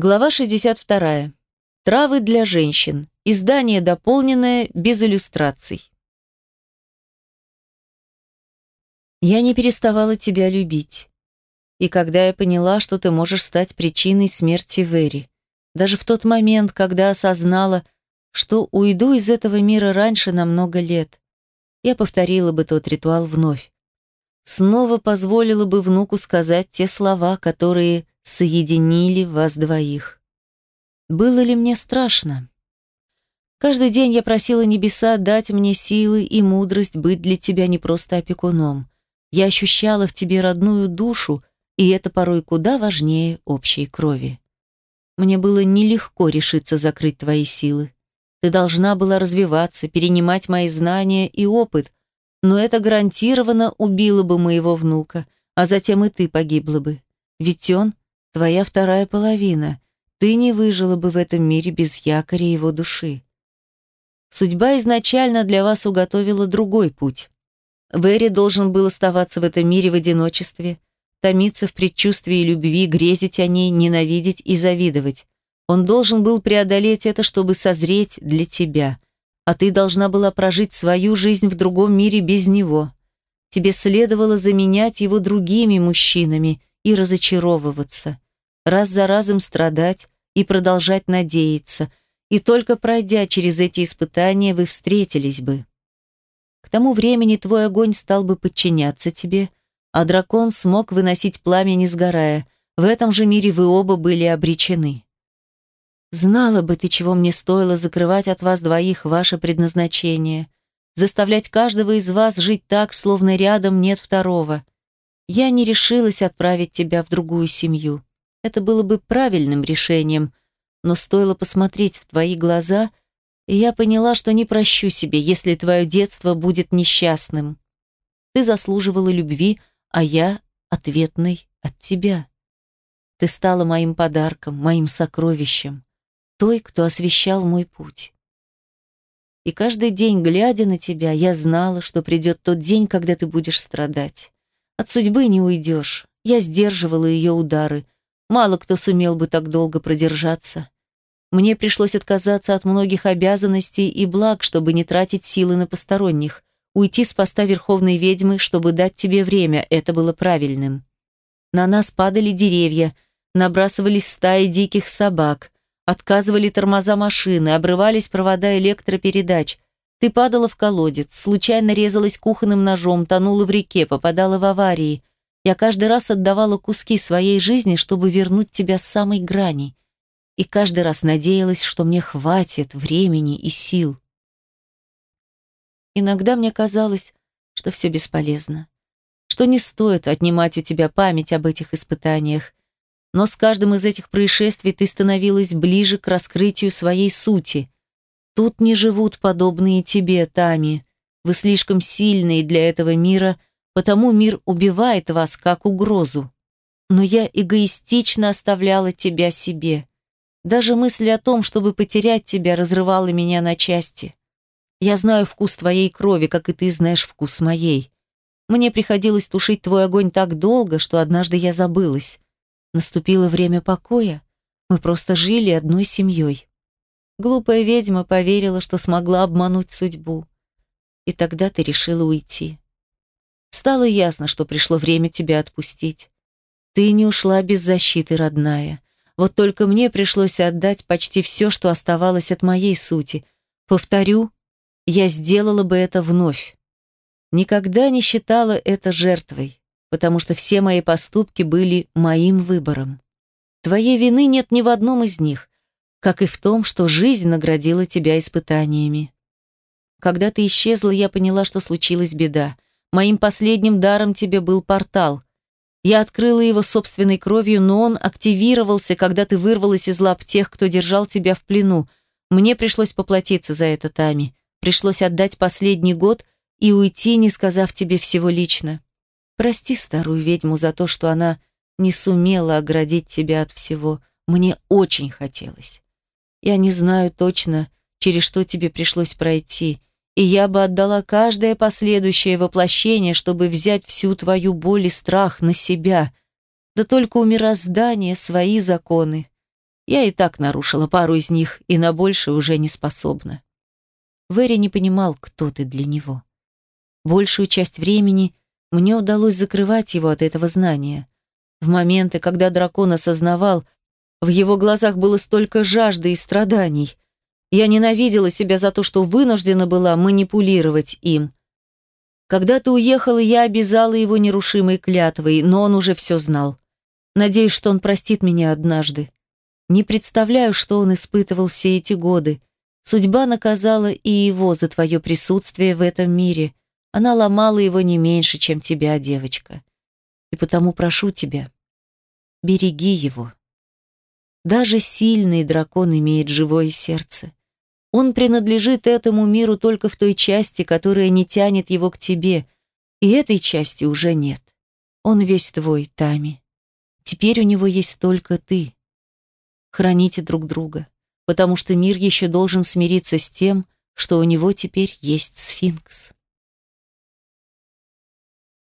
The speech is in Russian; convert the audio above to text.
Глава 62. Травы для женщин. Издание дополненное, без иллюстраций. Я не переставала тебя любить. И когда я поняла, что ты можешь стать причиной смерти Вэри, даже в тот момент, когда осознала, что уйду из этого мира раньше на много лет, я повторила бы тот ритуал вновь. Снова позволила бы внуку сказать те слова, которые соединили вас двоих. Было ли мне страшно? Каждый день я просила небеса дать мне силы и мудрость быть для тебя не просто опекуном. Я ощущала в тебе родную душу, и это порой куда важнее общей крови. Мне было нелегко решиться закрыть твои силы. Ты должна была развиваться, перенимать мои знания и опыт, но это гарантированно убило бы моего внука, а затем и ты погибла бы. Ведь он твоя вторая половина. Ты не выжила бы в этом мире без якоря его души. Судьба изначально для вас уготовила другой путь. Вэри должен был оставаться в этом мире в одиночестве, томиться в предчувствии любви, грезить о ней, ненавидеть и завидовать. Он должен был преодолеть это, чтобы созреть для тебя. А ты должна была прожить свою жизнь в другом мире без него. Тебе следовало заменять его другими мужчинами и разочаровываться раз за разом страдать и продолжать надеяться, и только пройдя через эти испытания, вы встретились бы. К тому времени твой огонь стал бы подчиняться тебе, а дракон смог выносить пламя, не сгорая. В этом же мире вы оба были обречены. Знала бы ты, чего мне стоило закрывать от вас двоих ваше предназначение, заставлять каждого из вас жить так, словно рядом нет второго. Я не решилась отправить тебя в другую семью. Это было бы правильным решением, но стоило посмотреть в твои глаза, и я поняла, что не прощу себе, если твое детство будет несчастным. Ты заслуживала любви, а я — ответной от тебя. Ты стала моим подарком, моим сокровищем, той, кто освещал мой путь. И каждый день, глядя на тебя, я знала, что придет тот день, когда ты будешь страдать. От судьбы не уйдешь. Я сдерживала ее удары — Мало кто сумел бы так долго продержаться. Мне пришлось отказаться от многих обязанностей и благ, чтобы не тратить силы на посторонних. Уйти с поста Верховной Ведьмы, чтобы дать тебе время, это было правильным. На нас падали деревья, набрасывались стаи диких собак, отказывали тормоза машины, обрывались провода электропередач. Ты падала в колодец, случайно резалась кухонным ножом, тонула в реке, попадала в аварии. Я каждый раз отдавала куски своей жизни, чтобы вернуть тебя с самой грани. И каждый раз надеялась, что мне хватит времени и сил. Иногда мне казалось, что все бесполезно, что не стоит отнимать у тебя память об этих испытаниях, но с каждым из этих происшествий ты становилась ближе к раскрытию своей сути. Тут не живут подобные тебе, Тами. Вы слишком сильные для этого мира потому мир убивает вас как угрозу. Но я эгоистично оставляла тебя себе. Даже мысль о том, чтобы потерять тебя, разрывала меня на части. Я знаю вкус твоей крови, как и ты знаешь вкус моей. Мне приходилось тушить твой огонь так долго, что однажды я забылась. Наступило время покоя. Мы просто жили одной семьей. Глупая ведьма поверила, что смогла обмануть судьбу. И тогда ты решила уйти. Стало ясно, что пришло время тебя отпустить. Ты не ушла без защиты, родная. Вот только мне пришлось отдать почти все, что оставалось от моей сути. Повторю, я сделала бы это вновь. Никогда не считала это жертвой, потому что все мои поступки были моим выбором. Твоей вины нет ни в одном из них, как и в том, что жизнь наградила тебя испытаниями. Когда ты исчезла, я поняла, что случилась беда — Моим последним даром тебе был портал. Я открыла его собственной кровью, но он активировался, когда ты вырвалась из лап тех, кто держал тебя в плену. Мне пришлось поплатиться за это, Тами. Пришлось отдать последний год и уйти, не сказав тебе всего лично. Прости старую ведьму за то, что она не сумела оградить тебя от всего. Мне очень хотелось. Я не знаю точно, через что тебе пришлось пройти, и я бы отдала каждое последующее воплощение, чтобы взять всю твою боль и страх на себя. Да только у мироздания свои законы. Я и так нарушила пару из них, и на больше уже не способна. Вэри не понимал, кто ты для него. Большую часть времени мне удалось закрывать его от этого знания. В моменты, когда дракон осознавал, в его глазах было столько жажды и страданий. Я ненавидела себя за то, что вынуждена была манипулировать им. Когда ты уехала, я обязала его нерушимой клятвой, но он уже все знал. Надеюсь, что он простит меня однажды. Не представляю, что он испытывал все эти годы. Судьба наказала и его за твое присутствие в этом мире. Она ломала его не меньше, чем тебя, девочка. И потому прошу тебя, береги его. Даже сильный дракон имеет живое сердце. Он принадлежит этому миру только в той части, которая не тянет его к тебе, и этой части уже нет. Он весь твой, Тами. Теперь у него есть только ты. Храните друг друга, потому что мир еще должен смириться с тем, что у него теперь есть сфинкс.